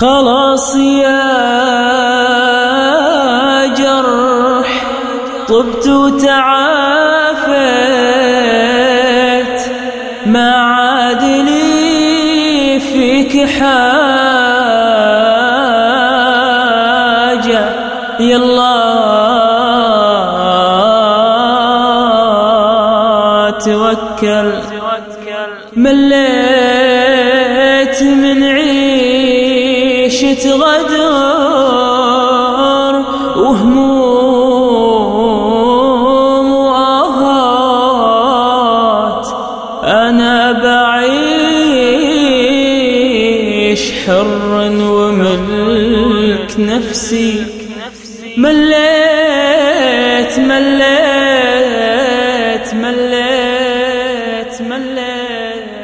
خلاص يا جرح طبت وتعافيت. ما عاد لي فيك حاجة. يلا توكل. مليت من تغدر وهموم وآهات. أنا بعيش حرا وملك نفسي. مليت مليت مليت مليت.